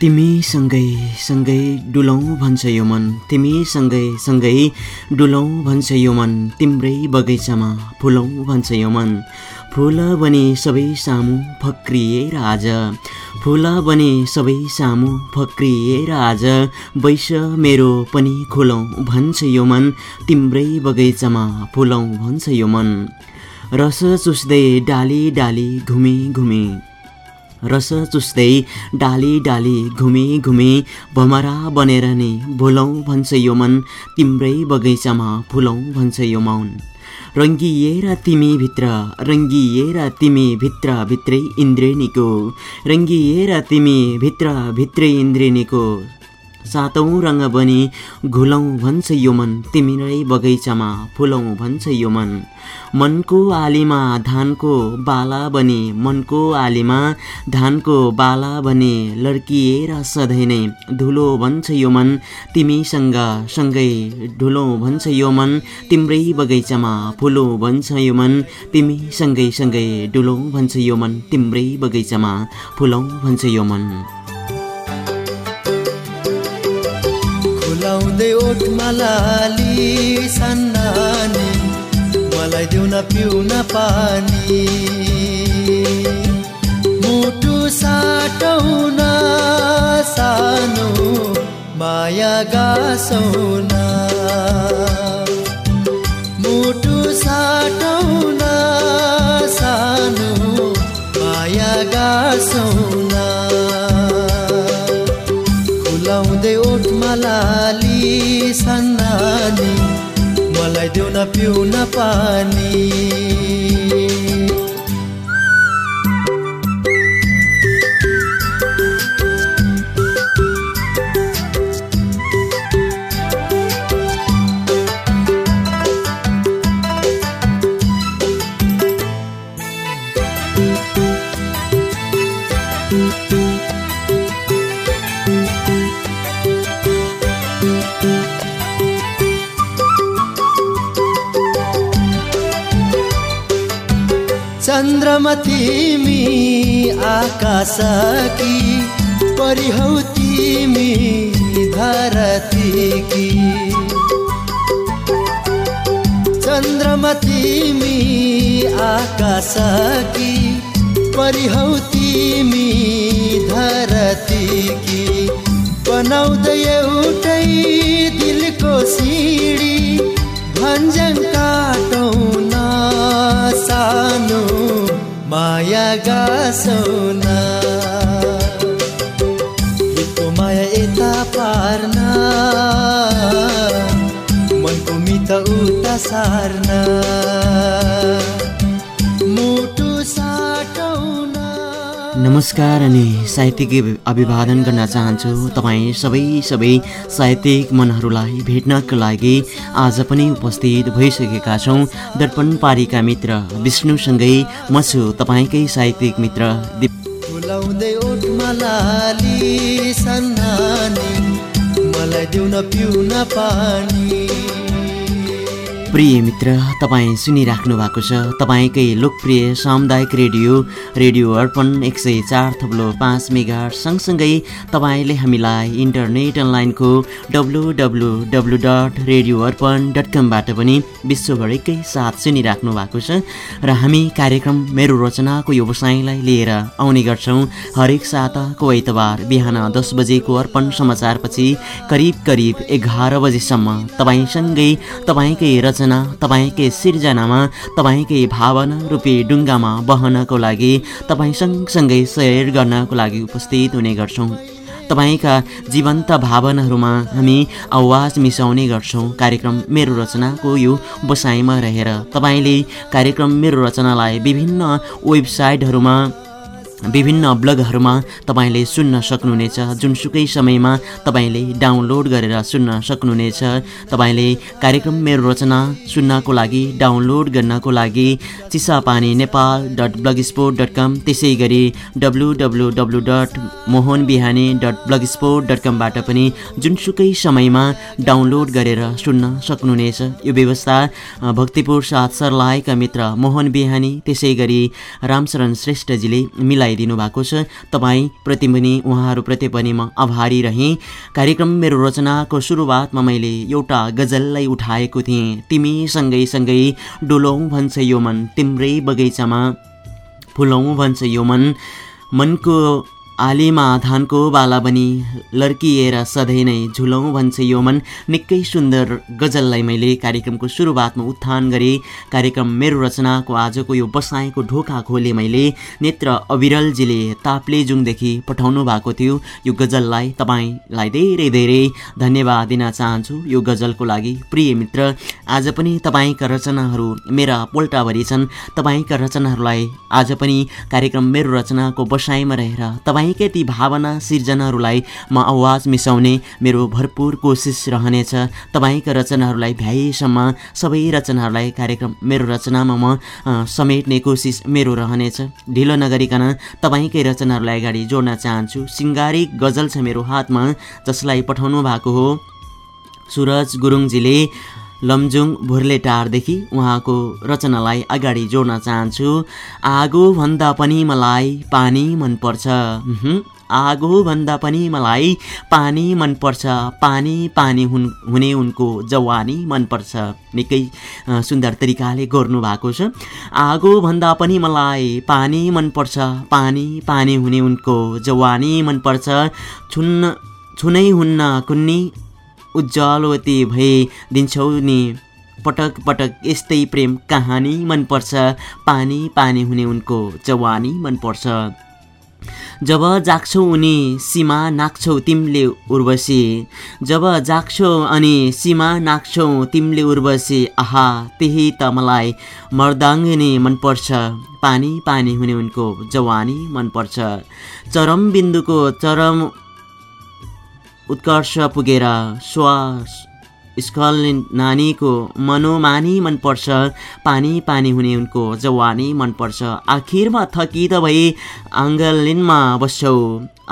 तिमी सँगै सँगै डुलौँ भन्छ यो मन। तिमी सँगै सँगै डुलौँ भन्छ यो मन। तिम्रै बगैँचामा फुलौँ भन्छ यो मन। फुल बने सबै सामु फक्रिएर आज फुल बने सबै सामु फक्रिएर आज वैश मेरो पनि खुलौँ भन्छ यो मन। तिम्रै बगैँचामा फुलौँ भन्छ यो मन। रस चुस्दै डाली डाली घुमे घुमे। रस चुस्दै डाली डाली घुमे घुमे भमरा बनेर नि भुलौँ भन्छ यो मन तिम्रै बगैँचामा फुलौँ भन्छ यो मौन। रङ्गिएर तिमी भित्र रङ्गिएर तिमी भित्र भित्रै इन्द्रेणीको रङ्गिएर तिमी भित्र भित्रै इन्द्रेणीको। सातौँ रङ्ग बनी घुलौँ भन्छ यो मन तिमीरै बगैँचामा फुलौँ भन्छ यो मन। मनको आलीमा धानको बाला बने मनको आलीमा धानको बाला बने लड्किएर सधैँ नै धुलो भन्छ यो मन तिमीसँग सँगै ढुलो भन्छ यो मन तिम्रै बगैँचामा फुलो भन्छ यो मन तिमी सँगै सँगै डुलो भन्छ यो मन तिम्रै बगैँचामा फुलौँ भन्छ यो मन। खुलाउँदै ओठमा लाली सन्नानी मलाई न पिउन पानी मुटु साटौन सानो माया गासौन मुटु साटौन न पिउन पानी। चन्द्रमा तिमी आकाशकी परिहौ तिमी धरतीकी। चन्द्रमा तिमी आकाशकी परिहौ तिमी धरतीकी। बनाउँदै एउटै दिलको सिडी भञ्जन talaga sauna Kumaya ita parna Man kumita uta sarna नमस्कार अनि साहित्यिक अभिवादन गर्न चाहन्छु। तपाईँ सबै सबै साहित्यिक मनहरूलाई भेट्नका लागि आज पनि उपस्थित भइसकेका छौँ। दर्पण पारीका मित्र विष्णुसँगै म छु तपाईँकै साहित्यिक मित्र दिप प्रिय मित्र तपाईँ सुनिराख्नु भएको छ। तपाईँकै लोकप्रिय सामुदायिक रेडियो रेडियो अर्पण एक सय चार थप्लो पाँच मेगा सँगसँगै तपाईँले हामीलाई इन्टरनेट अनलाइनको W W W dot radio Arpan dot कमबाट पनि विश्वभरिकै साथ सुनिराख्नु भएको छ र हामी कार्यक्रम मेरो रचनाको व्यवसायलाई लिएर आउने गर्छौँ। हरेक साताको आइतबार बिहान दस बजेको अर्पण समाचारपछि करिब करिब एघार बजेसम्म तपाईँसँगै तपाईँकै रचना तपाईँकै सिर्जनामा तपाईँकै भावना रूपी डुङ्गामा बहनको लागि तपाईँ सँगसँगै सेयर गर्नको लागि उपस्थित हुने गर्छौँ। तपाईँका जीवन्त भावनाहरूमा हामी आवाज मिसाउने गर्छौँ। कार्यक्रम मेरो रचनाको यो बसाइमा रहेर तपाईँले कार्यक्रम मेरो रचनालाई विभिन्न वेबसाइटहरूमा विभिन्न ब्लगहरूमा तपाईँले सुन्न सक्नुहुनेछ। जुनसुकै समयमा तपाईँले डाउनलोड गरेर सुन्न सक्नुहुनेछ। तपाईँले कार्यक्रम मेरो रचना सुन्नको लागि डाउनलोड गर्नको लागि Chisapani Nepal dot blogspot dot com त्यसै गरी W W W dot Mohan Bihani dot blogspot dot कमबाट पनि जुनसुकै समयमा डाउनलोड गरेर सुन्न सक्नुहुनेछ। यो व्यवस्था भक्तिपुर साथ सर्लाहीका मित्र मोहन बिहानी त्यसै गरी रामशरण श्रेष्ठजीले मिलाइ मिलाइदिनु भएको छ तपाईँप्रति पनि उहाँहरूप्रति पनि म आभारी रहेँ। कार्यक्रम मेरो रचनाको सुरुवातमा मैले एउटा गजललाई उठाएको थिएँ। तिमी सँगै सँगै डुलौँ भन्छ यो मन तिम्रै बगैँचामा फुलौँ भन्छ यो मन। मनको आलीमा धानको बाला बनी लर्किएर सधैँ नै झुलौँ भन्छ यो मन। निकै सुन्दर गजललाई मैले कार्यक्रमको सुरुवातमा उत्थान गरेँ। कार्यक्रम मेरो रचनाको आजको यो बसाएको ढोका खोले मैले नेत्र अविरलजीले ताप्लेजुङदेखि पठाउनु भएको थियो। यो गजललाई तपाईँलाई धेरै धेरै धन्यवाद दिन चाहन्छु। यो गजलको लागि प्रिय मित्र आज पनि तपाईँका रचनाहरू मेरा पोल्टाभरि छन्। तपाईँका रचनाहरूलाई आज पनि कार्यक्रम मेरो रचनाको बसाइमा रहेर तपाईँ तपाईँकै ती भावना सिर्जनाहरूलाई म आवाज मिसाउने मेरो भरपुर कोसिस रहनेछ। तपाईँका रचनाहरूलाई भ्याएसम्म सबै रचनाहरूलाई कार्यक्रम मेरो रचनामा म समेट्ने कोसिस मेरो रहनेछ। ढिलो नगरिकन तपाईँकै रचनाहरूलाई अगाडि जोड्न चाहन्छु। सिङ्गारिक गजल छ मेरो हातमा जसलाई पठाउनु भएको हो। सुरज गुरुङजीले लमजुङ भुर्लेटारदेखि उहाँको रचनालाई अगाडि जोड्न चाहन्छु। आगोभन्दा पनि मलाई पानी मनपर्छ। आगोभन्दा पनि मलाई पानी मनपर्छ। पानी पानी हुन् हुने उनको जवानी मनपर्छ। निकै सुन्दर तरिकाले भएको छ। आगोभन्दा पनि मलाई पानी मनपर्छ। पानी पानी हुने उनको जवानी मनपर्छ। छुन्न छुनै हुन्न कुन्नी उज्जवलवती भए दिन्छौ नि। पटक पटक यस्तै प्रेम कहानी मनपर्छ पानी पानी हुने उनको जवानी मनपर्छ जब जाग्छौ उनी सीमा नाक्छौ तिमीले उर्वशी। जब जाग्छौ अनि सीमा नाक्छौ तिमीले उर्वशी। आहा त्यही त मलाई मर्दाङ्गिनी मनपर्छ पानी पानी हुने उनको जवानी मनपर्छ चरम बिन्दुको चरम उत्कर्ष पुगेर श्वास स्कल नानीको मनोमानी मनपर्छ पानी पानी हुने उनको जवानी मनपर्छ। आखिरमा थकित भए आङ्गलिनमा बस्छौ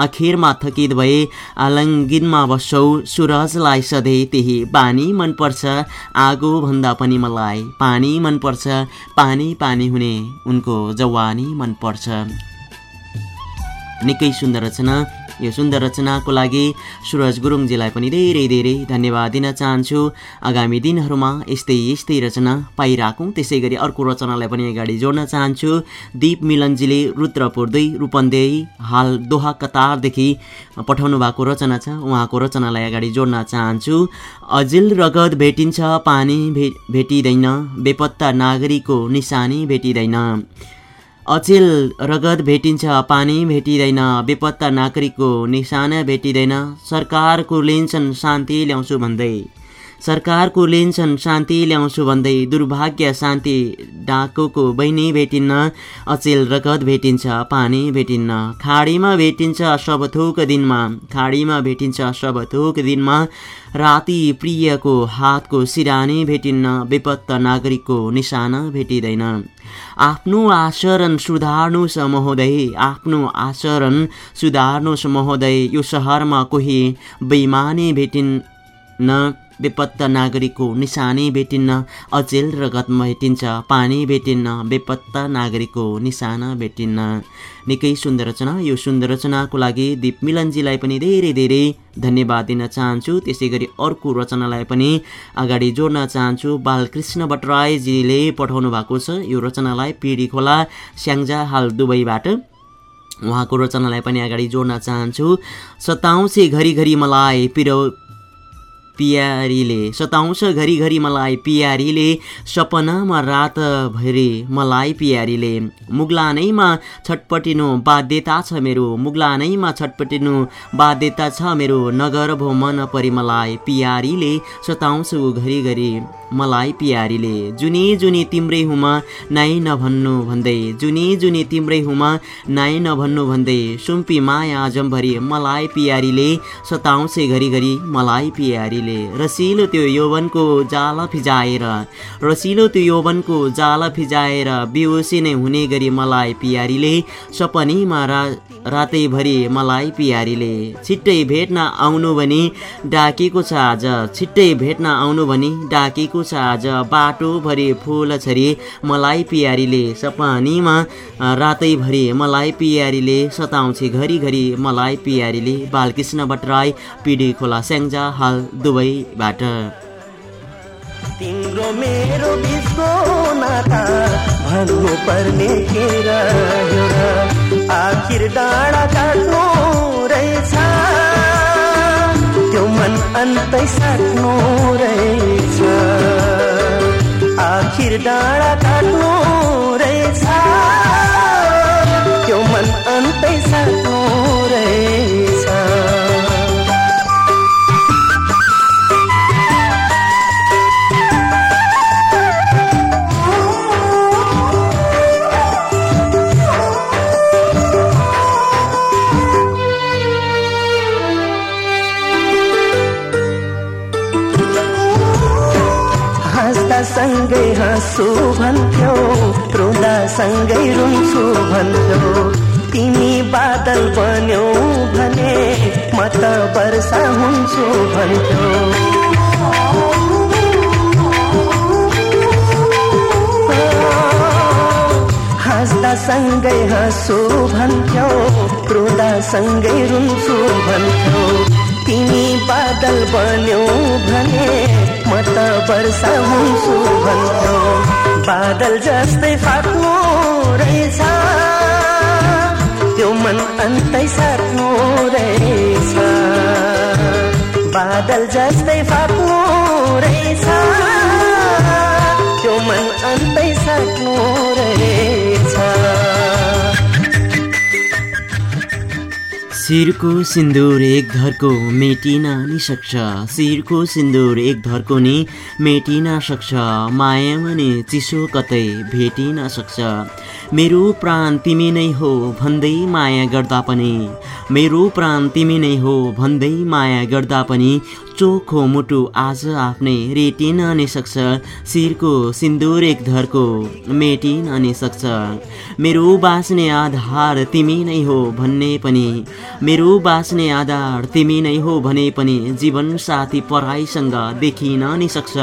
आखिरमा थकित भए आलङ्गिनमा बस्छौ। सुरजलाई सधैँ त्यही बानी मनपर्छ आगोभन्दा पनि मलाई पानी मनपर्छ पानी पानी हुने उनको जवानी मनपर्छ। निकै सुन्दर रचना। यो सुन्दर रचनाको लागि सुरज गुरुङजीलाई पनि धेरै धेरै धन्यवाद दिन चाहन्छु। आगामी दिनहरूमा यस्तै यस्तै रचना पाइराखौँ। त्यसै गरी अर्को रचनालाई पनि अगाडि जोड्न चाहन्छु। दीप मिलनजीले रुद्रपुर दुई रूपन्देही हाल दोहा कतारदेखि पठाउनु भएको रचना छ। उहाँको रचनालाई अगाडि जोड्न चाहन्छु। अजिल रगत भेटिन्छ पानी भे भेटिँदैन। बेपत्ता नागरिकको निशानी भेटिँदैन। अचेल रगत भेटिन्छ पानी भेटिँदैन बेपत्ता नागरिकको निशाना भेटिँदैन। सरकारको लिन्छन् शान्ति ल्याउँछु भन्दै। सरकारको लिन्छन् शान्ति ल्याउँछु भन्दै दुर्भाग्य शान्ति डाकुको बहिनी भेटिन्न अचेल रगत भेटिन्छ पानी भेटिन्न। खाडीमा भेटिन्छ सबथोक दिनमा खाडीमा भेटिन्छ सबथोक दिनमा। राति प्रियको हातको सिरानी भेटिन्न बेपत्ता नागरिकको निशाना भेटिँदैन। आफ्नो आचरण सुधार्नुहोस् महोदय आफ्नो आचरण सुधार्नुहोस् महोदय यो सहरमा कोही बेमानी भेटिन्न। बेपत्ता नागरिकको निशानी भेटिन्न अचेल रगत भेटिन्छ पानी भेटिन्न बेपत्ता नागरिकको निशाना भेटिन्न। निकै सुन्दर रचना। यो सुन्दर रचनाको लागि दिप मिलनजीलाई पनि धेरै धेरै धन्यवाद दिन चाहन्छु। त्यसै गरी अर्को रचनालाई पनि अगाडि जोड्न चाहन्छु। बालकृष्ण भट्टराईजीले पठाउनु भएको छ। यो रचनालाई पिँढी खोला स्याङ्जा हाल दुबईबाट। उहाँको रचनालाई पनि अगाडि जोड्न चाहन्छु। सताउँछे घरिघरि मलाई पिरो पियारीले। सताउँछ घरिघरि मलाई पियारीले। सपनामा रातभरि मलाई पियारीले। मुगलानैमा छटपटिनु बाध्यता छ मेरो। मुगलानैमा छटपटिनु बाध्यता छ मेरो। नगर भो मन परि मलाई पियारीले। सताउँछु घरिघरि मलाई पियारीले। जुनी जुनी तिम्रै हुमा नाइ नभन्नु भन्दै। जुनी जुनी तिम्रै हुमा नाइ नभन्नु भन्दै। सुम्पी माया जम्भरी मलाई पियारीले। सताउँछे घरिघरि मलाई पियारीले। पियारीले रसिलो त्यो यौवनको जाल फिजाएर रसिलो त्यो यौवनको जाल फिजाएर बेहोसी नै हुने गरी मलाई पियारीले सपनीमा रा रातैभरि मलाई पियारीले छिट्टै भेट्न आउनु भनी डाकेको छ आज छिट्टै भेट्न आउनु भनी डाकेको छ आज बाटोभरि फुल छरी मलाई पियारीले सपनीमा रातैभरि मलाई पियारीले सताउँछ घरिघरि मलाई पियारीले बालकृष्ण भट्टराई पिडी खोला स्याङ्जा हाल दुबईबाट तिम्रो मेरो बिचको नाता भन्नु पर्ने के रह्यो र आखिर डाँडा काट्नु रहेछ। त्यो मन अन्तै साट्नु रहेछ। आखिर डाँडा काट्नु रहेछ। त्यो मन अन्तै साट्नु हाँसु भन्थ्यौ रुँदा सँगै रुन्छु भन्थ्यौ तिमी बादल बन्यौ भने म त वर्षा हुन्छु भन्थ्यौ सँगै हाँसु भन्थ्यौ रुँदा सँगै रुन्छु भन्थ्यौ तिमी बादल बन्यौ भने म त वर्षा हुन्छु भन्थ्यौ बादल जस्तै फाट्नु रहेछ। त्यो मन अन्तै साट्नु रहेछ। बादल जस्तै फाट्नु रहेछ। त्यो मन अन्तै शिरको सिन्दुर एक धरको मेटिन नि सक्छ शिरको सिन्दुर एक धरको नि मेटिन सक्छ। माया भने चिसो कतै भेटिन सक्छ। मेरो प्राण तिमी नै हो भन्दै माया गर्दा पनि। मेरो प्राण तिमी नै हो भन्दै माया गर्दा पनि चोखो मुटु आज आफ्नै रेटिन नै सक्छ। शिरको सिन्दुर एक धरको मेटिन नै सक्छ। मेरो बाँच्ने आधार तिमी नै हो भन्ने पनि। मेरो बाँच्ने आधार तिमी नै हो भने पनि जीवन साथी पढाइसँग देखिन नै सक्छ।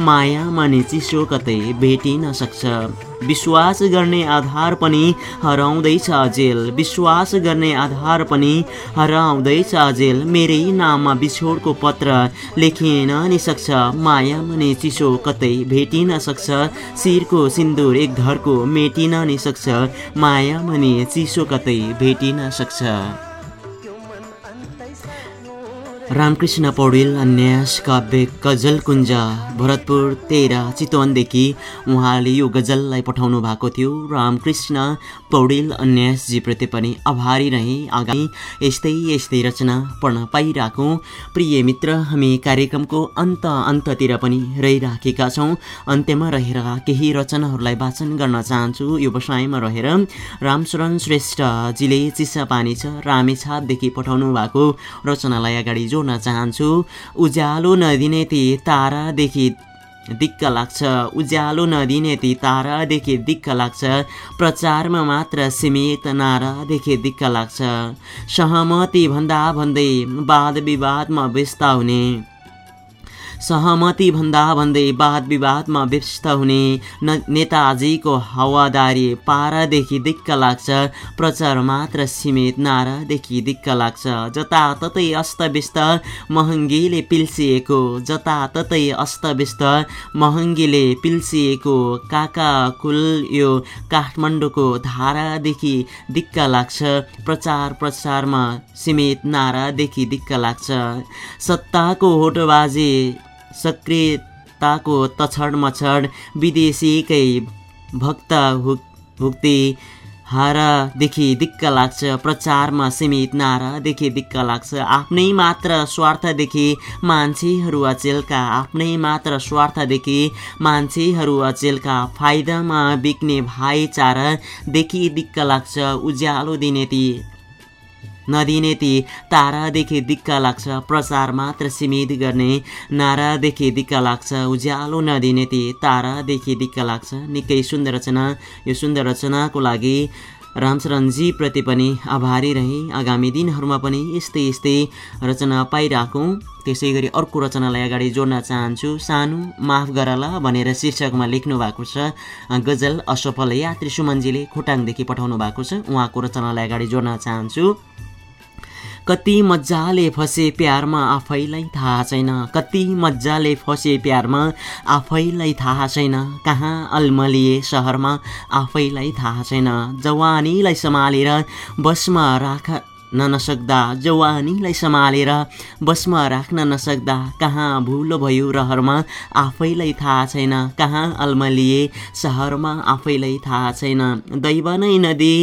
माया माने चिसो कतै भेटिन सक्छ। विश्वास गर्ने आधार पनि हराउँदैछ अजेल विश्वास गर्ने आधार पनि हराउँदैछ अजेल मेरै नाममा बिछोडको पत्र लेखिन नि सक्छ माया मने चिसो कतै भेटिन सक्छ। शिरको सिन्दुर एक धरको मेटिन नि सक्छ माया मने चिसो कतै भेटिन सक्छ। रामकृष्ण पौडेल अन्यास काव्य गजल कुञ्ज भरतपुर तेह्र चितवनदेखि उहाँले यो गजललाई पठाउनु भएको थियो। रामकृष्ण पौडेल अन्यासजीप्रति पनि आभारी रहे। आगामी यस्तै यस्तै रचना पढ्न पाइरहेको। प्रिय मित्र हामी कार्यक्रमको अन्त अन्ततिर पनि रहिराखेका छौँ। अन्त्यमा रहेर केही रचनाहरूलाई वाचन गर्न चाहन्छु। यो बसाइमा रहेर रामचरण श्रेष्ठजीले चिसा पानी छ रामेछापदेखि पठाउनु भएको रचनालाई अगाडि जोड जोड्न चाहन्छु। उज्यालो नदिने ती तारादेखि दिक्क लाग्छ। उज्यालो नदिने ती तारादेखि दिक्क लाग्छ। प्रचारमा मात्र सीमित नारादेखि दिक्क लाग्छ। सहमति भन्दा भन्दै वाद विवादमा व्यस्त हुने सहमति भन्दा भन्दै वाद विवादमा व्यस्त हुने न नेताजीको हावादारी पारादेखि दिक्क लाग्छ प्रचार मात्र सीमित नारादेखि दिक्क लाग्छ। जताततै अस्तव्यस्त महँगीले पिल्सिएको जताततै अस्तव्यस्त महँगीले पिल्सिएको काका कुल यो काठमाडौँको धारादेखि दिक्क लाग्छ। प्रचार प्रसारमा सीमित नारादेखि दिक्क लाग्छ। सत्ताको होटबाजी सक्रियताको तछड मछड विदेशीकै भक्त हुक हुक्ती हारादेखि दिक्क लाग्छ प्रचारमा सीमित नारादेखि दिक्क लाग्छ। आफ्नै मात्र स्वार्थदेखि मान्छेहरू अचेलका आफ्नै मात्र स्वार्थदेखि मान्छेहरू अचेलका फाइदामा बिक्ने भाइचारादेखि दिक्क लाग्छ उज्यालो दिने ती नदिने ती तारादेखि दिक्क लाग्छ प्रचार मात्र सीमित गर्ने नारादेखि दिक्क लाग्छ उज्यालो नदिने ती तारादेखि दिक्क लाग्छ। निकै सुन्दर रचना यो सुन्दर रचनाको लागि रामचरणजीप्रति पनि आभारी रहे। आगामी दिनहरूमा पनि यस्तै यस्तै रचना पाइराखौँ। त्यसै गरी अर्को रचनालाई अगाडि जोड्न चाहन्छु। सानो माफ गरला भनेर शीर्षकमा लेख्नु भएको छ। गजल असफल यात्री सुमनजीले खोटाङदेखि पठाउनु भएको छ। उहाँको रचनालाई अगाडि जोड्न चाहन्छु। कति मजाले फसे प्यारमा आफैलाई थाहा छैन। कति मजाले फसे प्यारमा आफैलाई थाहा छैन। कहाँ अल्मलिए सहरमा आफैलाई थाहा छैन। जवानीलाई सम्हालेर बसमा राख नसक्दा जवानीलाई सम्हालेर बसमा राख्न नसक्दा कहाँ भुलो भयो रहरमा आफैलाई थाहा छैन। कहाँ अल्मलिए सहरमा आफैलाई थाहा छैन। दैव नै नदी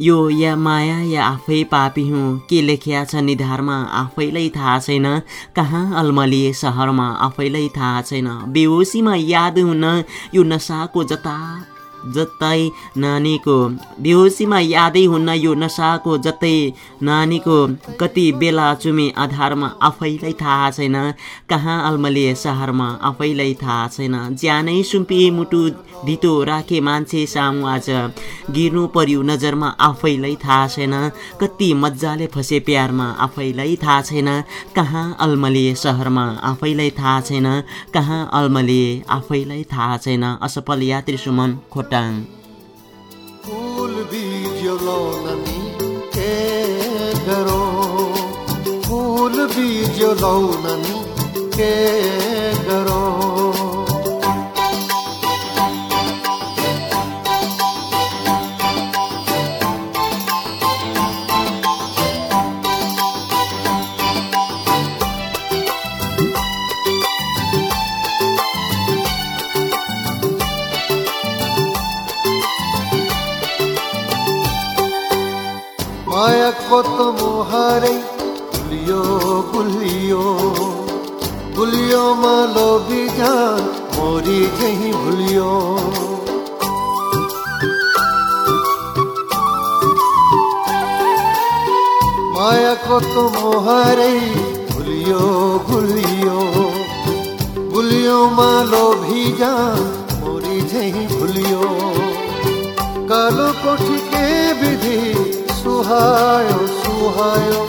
यो या माया या आफै पापी हुँ के लेखिया छ निधारमा आफैलाई थाहा छैन। कहाँ अल्मलिए सहरमा आफैलाई थाहा छैन। बेहोसीमा याद हुन यो नसाको जता जतै नानीको बेहोसीमा यादै हुन्न यो नसाको जतै नानीको कति बेला चुमे आधारमा आफैलाई थाहा छैन कहाँ अल्मलिए सहरमा आफैलाई थाहा छैन। ज्यानै सुम्पिए मुटु धितो राखे मान्छे सामु आज गिर्नु पर्यो नजरमा आफैलाई थाहा छैन। कति मजाले फसे प्यारमा आफैलाई थाहा छैन। कहाँ अल्मलिए सहरमा आफैलाई थाहा छैन। कहाँ अल्मलिए आफैलाई थाहा छैन। असफल यात्री Suman Khotang tan... Kul bit yolani e garo Kul bit yolani e garo कत मोहारै गुलियो गुलियो गुलियो मालो बिजान मोरी जही भुलियो माया कत मोहारै गुलियो गुलियो गुलियो मालो भिजान मोरी जही भुलियो कालो कोठी के विधि सुहायो सुहायो।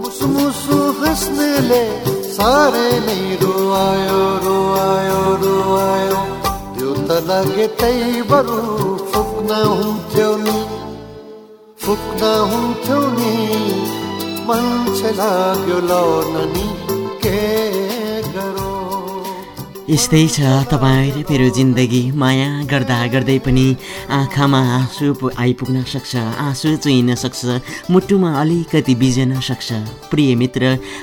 मुसु मुसु हंसनेले सारे नै रुवायो रुवायो रुवायो त्यो त लागे त्यही बरु फुक्न हुन्थ्यो नि फुक्न हुन्थ्यो नि मान्छे लाग्यो लौन नि के गरौँ यस्तै छ तपाईँ र मेरो जिन्दगी। माया गर्दा गर्दै पनि आँखामा आँसु आइपुग्न सक्छ आँसु चुहिन सक्छ मुटुमा अलिकति बिजन सक्छ। प्रिय मित्र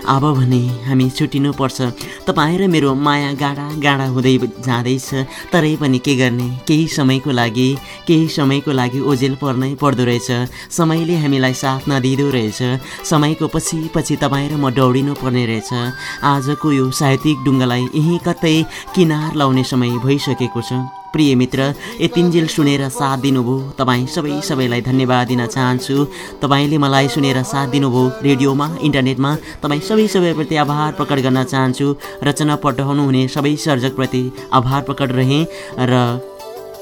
अब भने हामी छुट्टिनुपर्छ तपाईँ र मेरो माया गाडा गाडा हुँदै जाँदैछ तरै पनि के गर्ने? केही समयको लागि केही समयको लागि ओझेल पर्नै पर्दो रहेछ। समयले हामीलाई साथ नदिँदो रहेछ। समयको पछि पछि तपाईँ र म दौडिनु पर्ने रहेछ। आजको यो साहित्यिक डुङ्गालाई यहीँ कतै किनार लाउने समय भइसकेको छ। प्रिय मित्र यतिन्जेल सुनेर साथ दिनुभयो। तपाईँ सबै सबैलाई धन्यवाद दिन चाहन्छु। तपाईँले मलाई सुनेर साथ दिनुभयो रेडियोमा इन्टरनेटमा। तपाईँ सबै सबैप्रति आभार प्रकट गर्न चाहन्छु। रचना पठाउनुहुने सबै सर्जकप्रति आभार प्रकट रहेँ र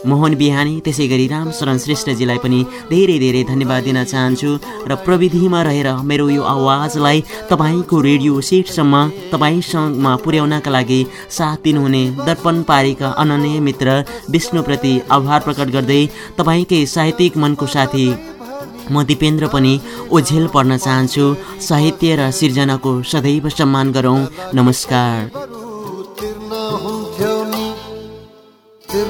मोहन बिहानी त्यसै गरी रामशरण श्रेष्ठजीलाई पनि धेरै धेरै धन्यवाद दिन चाहन्छु र प्रविधिमा रहेर मेरो यो आवाजलाई तपाईँको रेडियो सेटसम्म तपाईँसँगमा पुर्याउनका लागि साथ दिनुहुने दर्पण पारीका अनन्य मित्र विष्णुप्रति आभार प्रकट गर्दै तपाईँकै साहित्यिक मनको साथी म दिपेन्द्र पनि ओझेल पर्न चाहन्छु। साहित्य र सिर्जनाको सदैव सम्मान गरौँ। नमस्कार।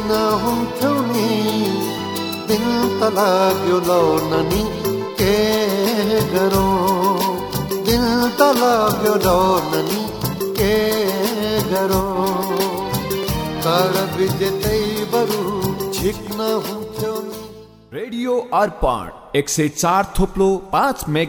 तिर्न हुन्थ्यो नि? दिन त लाग्यो लौन नि के गरौँ दिन त लाग्यो लौन नि के गरौँ काळ बिजेतै बरु झिक्न हुन्थ्यो नि? रेडियो अर्पण एक सय चार थोप्लो पाँच मेगा